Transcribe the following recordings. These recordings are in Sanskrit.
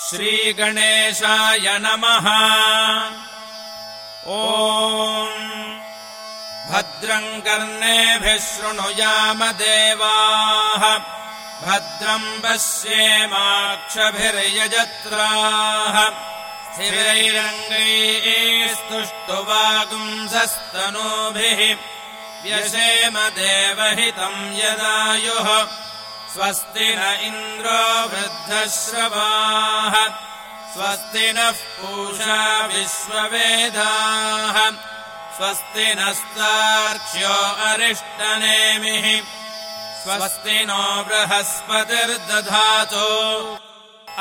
श्रीगणेशाय नमः। ॐ भद्रम् कर्णेभिः शृणुयाम देवाः। भद्रम् पश्येमाक्षभिर्यजत्राः। स्थिरैरङ्गैस्तुष्टुवागुंसस्तनूभिः। व्यशेम देवहितम् यदायुः स्वस्ति न इन्द्रो वृद्धश्रवाः स्वस्ति नः पूषा विश्ववेदाः स्वस्ति नस्तार्क्ष्यो अरिष्टनेमिः स्वस्ति नो बृहस्पतिर्दधातु।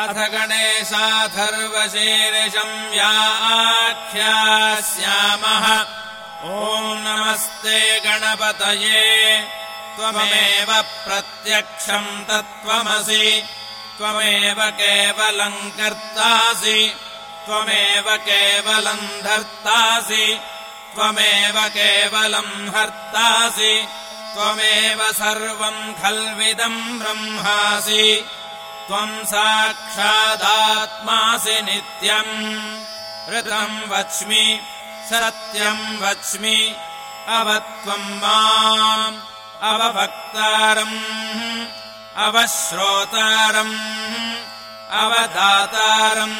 अथ गणेशाथर्वशीर्षम् व्याख्यास्यामः ॐ नमस्ते गणपतये त्वमेव प्रत्यक्षम् तत्त्वमसि त्वमेव केवलम् कर्तासि त्वमेव केवलम् धर्तासि त्वमेव केवलम् हर्तासि त्वमेव सर्वम् खल्विदम् ब्रह्मासि त्वम् साक्षादात्मासि नित्यम् ऋतम् वच्मि सत्यम् वच्मि अवत्वम् माम् अवभक्तारम् अवश्रोतारम् अवदातारम्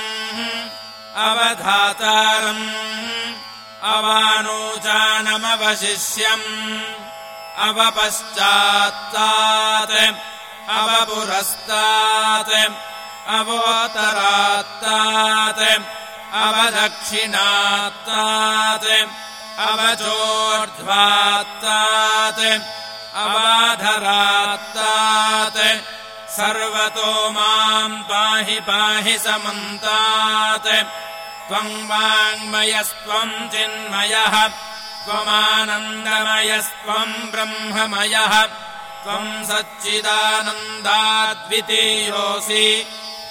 अवधातारम् अवानूचानमवशिष्यम् अवपश्चात्तात् अवपुरस्तात् अवोतरात्तात् अवदक्षिणात्तात् अवचोर्ध्वात्तात् अवाधरात्तात् सर्वतो माम् पाहि पाहि समन्तात्। त्वम् वाङ्मयस्त्वम् चिन्मयः। त्वमानन्दमयस्त्वम् ब्रह्ममयः। त्वम् सच्चिदानन्दाद्वितीयोऽसि।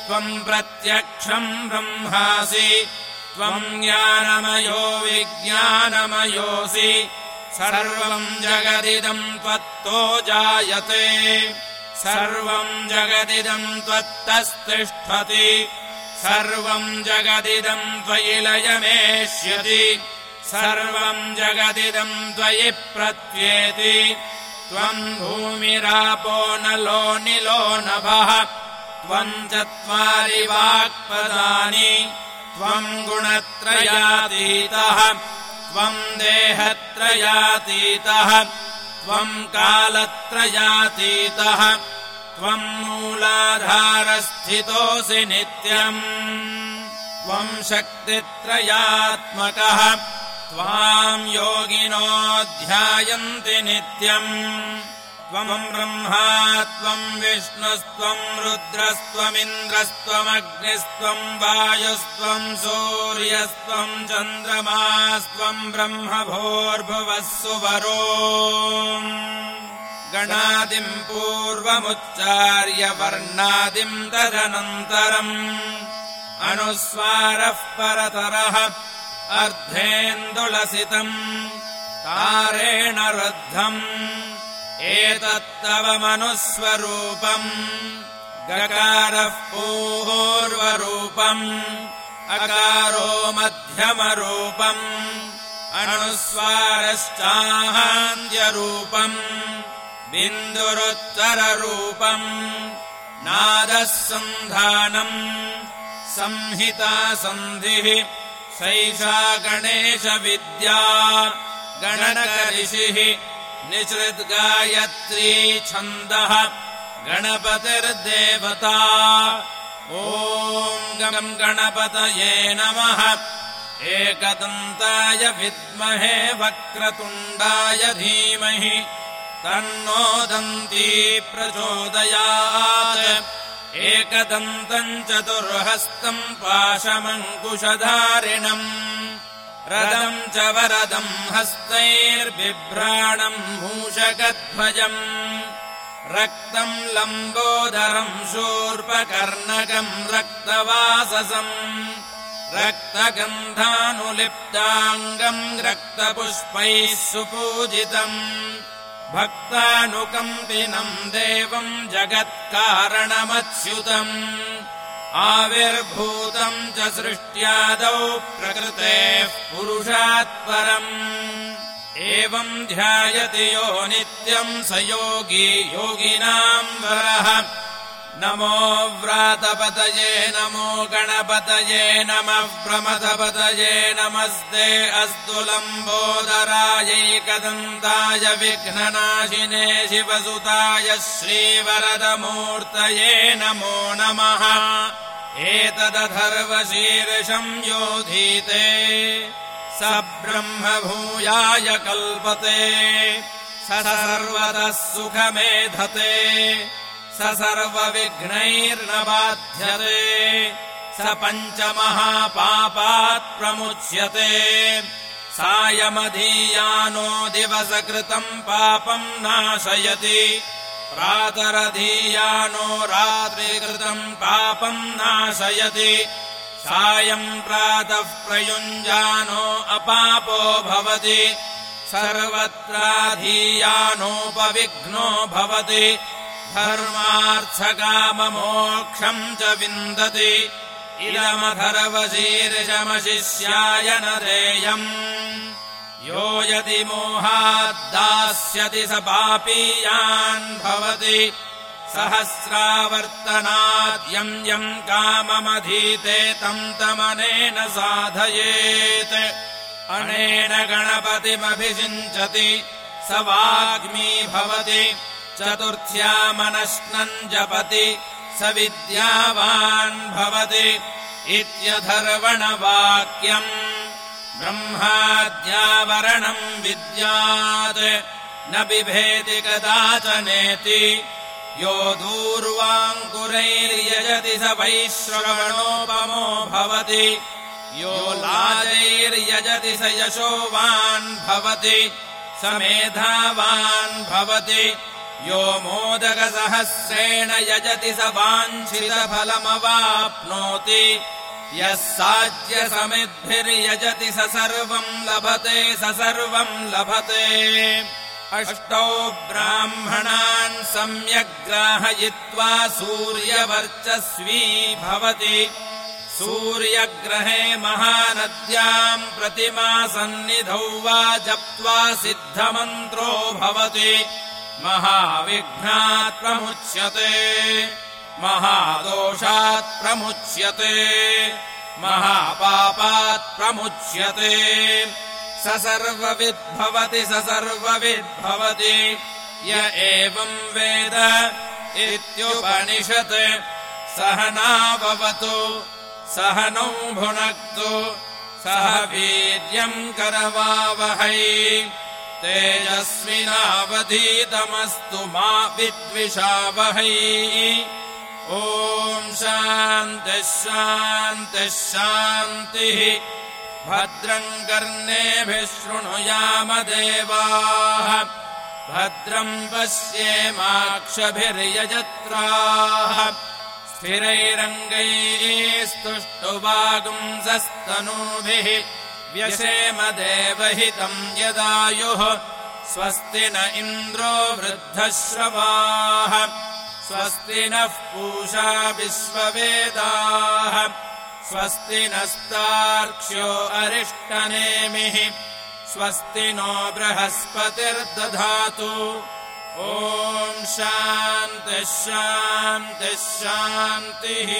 त्वम् प्रत्यक्षम् ब्रह्मासि। त्वम् ज्ञानमयो विज्ञानमयोऽसि सर्वम् जगदिदम् त्वत्तो जायते। सर्वम् जगदिदम् त्वत्तस्तिष्ठति। सर्वम् जगदिदम् त्वयि लयमेष्यति सर्वम् जगदिदम् त्वयि प्रत्येति त्वम् भूमिरापो नलो निलो नभः। त्वम् चत्वारि वाक्पदानि त्वम् गुणत्रयातीतः त्वम् देहत्रयातीतः त्वम् कालत्रयातीतः त्वम् मूलाधारस्थितोऽसि नित्यम्। त्वम् शक्तित्रयात्मकः त्वाम् योगिनो ध्यायन्ति नित्यम् त्वम् ब्रह्मा त्वम् विष्णुस्त्वम् रुद्रस्त्वमिन्द्रस्त्वमग्निस्त्वम् वायुस्त्वम् सूर्यस्त्वम् चन्द्रमास्त्वम् ब्रह्म भोर्भुवः सुवरो। गणादिम् पूर्वमुच्चार्य वर्णादिम् तदनन्तरम्। अनुस्वारः परतरः अर्धेन्दुलसितम् तारेण रुद्धम् एतत्तव मनुस्वरूपम्। गकारः पूर्वरूपम् अकारो मध्यमरूपम्। अनुस्वारश्चाहान्त्यरूपम् बिन्दुरुत्तररूपम्। नादः सन्धानम् संहिता सन्धिः सैषा गणेशविद्या। गणनकऋषिः निःसृद्गायत्री छन्दः गणपतिर्देवता। ॐ गम् गणपतये नमः। एकदन्ताय विद्महे वक्रतुण्डाय धीमहि। तन्नो दन्ती प्रचोदयात्। एकदन्तम् चतुर्हस्तम् पाशमङ्कुशधारिणम् रदम् च वरदम् हस्तैर्बिभ्राणम् मूषकध्वजम् रक्तम् लम्बोदरम् शूर्पकर्णकम् रक्तवाससम्। रक्तगन्धानुलिप्ताङ्गम् रक्तपुष्पैः सुपूजितम्। भक्तानुकम्पिनम् देवम् जगत्कारणमच्युतम् आविर्भूतम् च सृष्ट्यादौ प्रकृतेः पुरुषात् परम्। एवम् ध्यायति यो नित्यम् स योगी योगिनाम् वरः नमो व्रातपतये नमो गणपतये नमः प्रमथपतये नमस्ते अस्तु लम्बोदरायैकदन्ताय विघ्ननाशिने शिवसुताय श्रीवरदमूर्तये नमो नमः। एतदथर्वशीर्षम् योधीते स ब्रह्मभूयाय कल्पते स सर्वतः सुखमेधते स सर्वविघ्नैर्न बाध्यते स पञ्चमहापापात् प्रमुच्यते। सायमधीयानो दिवसकृतम् पापम् नाशयति प्रातरधीयानो रात्रिकृतम् पापम् नाशयति। सायम् प्रातः प्रयुञ्जानो अपापो भवति सर्वत्राधीयानोपविघ्नो भवति धर्मार्थकाममोक्षम् च विन्दति। इदमधर्वशीर्षमशिष्याय न देयम्। यो यदि मोहाद्दास्यति स पापीयान् भवति। सहस्रावर्तनाद्यम् यम् काममधीते तम् तमनेन साधयेत्। अनेन गणपतिमभिषिञ्चति। स वाग्मी भवति चतुर्थ्यामनश्नम् जपति स विद्यावान् भवति इत्यधर्वणवाक्यम् ब्रह्माद्यावरणम् विद्यात् न बिभेति कदाचनेति यो दूर्वाङ्कुरैर्यजति स वैश्रवणोपमो भवति यो लाजैर्यजति स यशोवान् भवति स मेधावान् भवति यो मोदकसहस्रेण यजति स वाञ्छितफलमवाप्नोति। यः साज्यसमिद्भिर्यजति स सर्वम् लभते स सर्वम् लभते। अष्टौ ब्राह्मणान् सम्यग्राहयित्वा सूर्यवर्चस्वी भवति। सूर्यग्रहे महानद्याम् प्रतिमासन्निधौ वा जप्त्वा सिद्धमन्त्रो भवति महाविघ्नात् प्रमुच्यते। महादोषात् प्रमुच्यते। महापापात् प्रमुच्यते। स सर्वविद्भवति स सर्वविद्भवति य एवम् वेद इत्युपनिषत्। सह नावतु सह नौ भुनक्तु सह वीर्यम् करवावहै तेजस्विनावधीतमस्तु मा विद्विषावहै। ॐ शान्तिः शान्तिः शान्तिः। भद्रम् कर्णेभिः शृणुयामदेवाः भद्रम् पश्येमाक्षभिर्यजत्राः। स्थिरैरङ्गैः स्तुष्टुवागुंसस्तनूभिः व्यसेम देवहितम् यदायुः स्वस्ति न इन्द्रो वृद्धश्रवाः स्वस्ति नः पूषा विश्ववेदाः स्वस्ति नस्तार्क्ष्यो अरिष्टनेमिः स्वस्ति नो बृहस्पतिर्दधातु। ॐ शान्तिः शान्तिः